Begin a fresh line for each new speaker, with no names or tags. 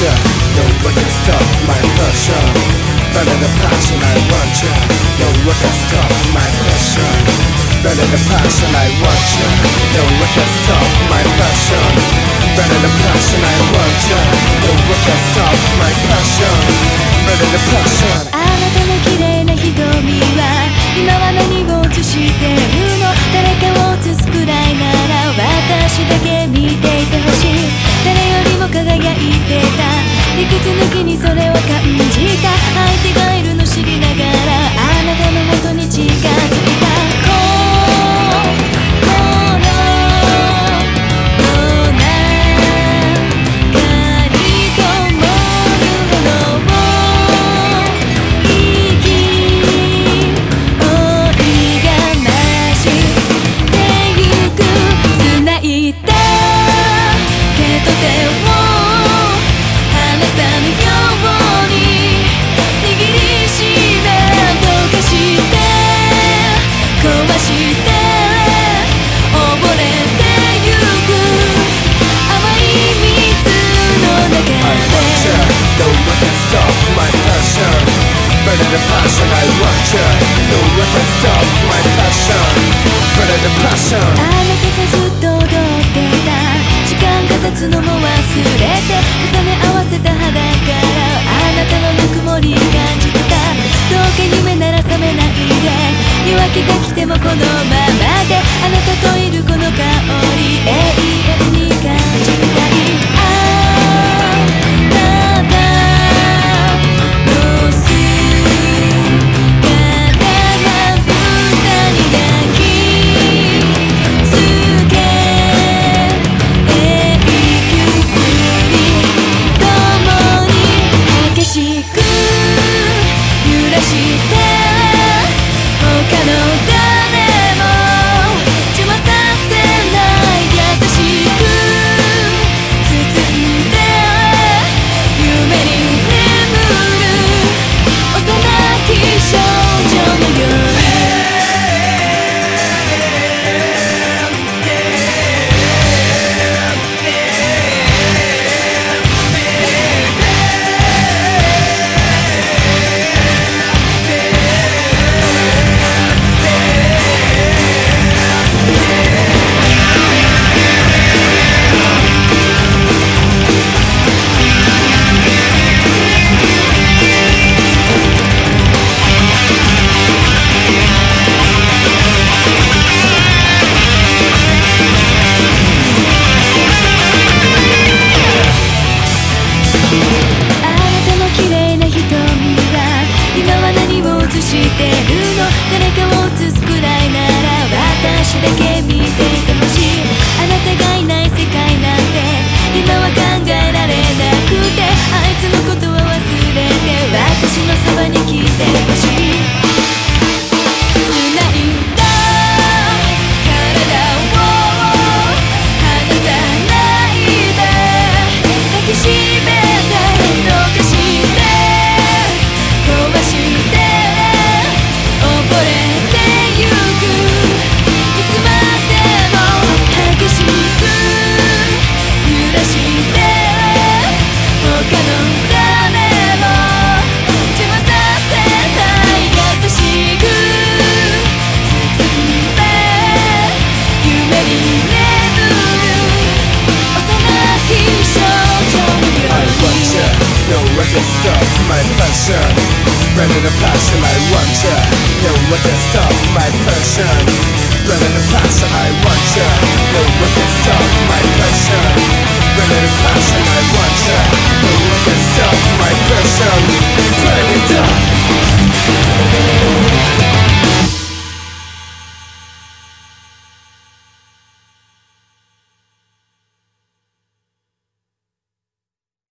No, Nobody can stop my passion Better the passion I want you. No, Nobody can stop my passion Better the passion I want ya. Nobody can stop my passion Better the passion I want ya. Nobody can stop my passion Better the passion. the passion I rupture No weapon stop my passion Burning the passion
あなたとずっと踊ってた時間が経つのも忘れて重ね合わせた肌あなたの綺麗な瞳は今は何を映してるの？誰かを映すくらいなら私だけ見ていてほしい。あなたが
Stop my passion. Running the passion I want ya. No one can stop my passion. Running the passion I want ya. No one can stop my passion. Running the passion I want ya. No one can stop my passion.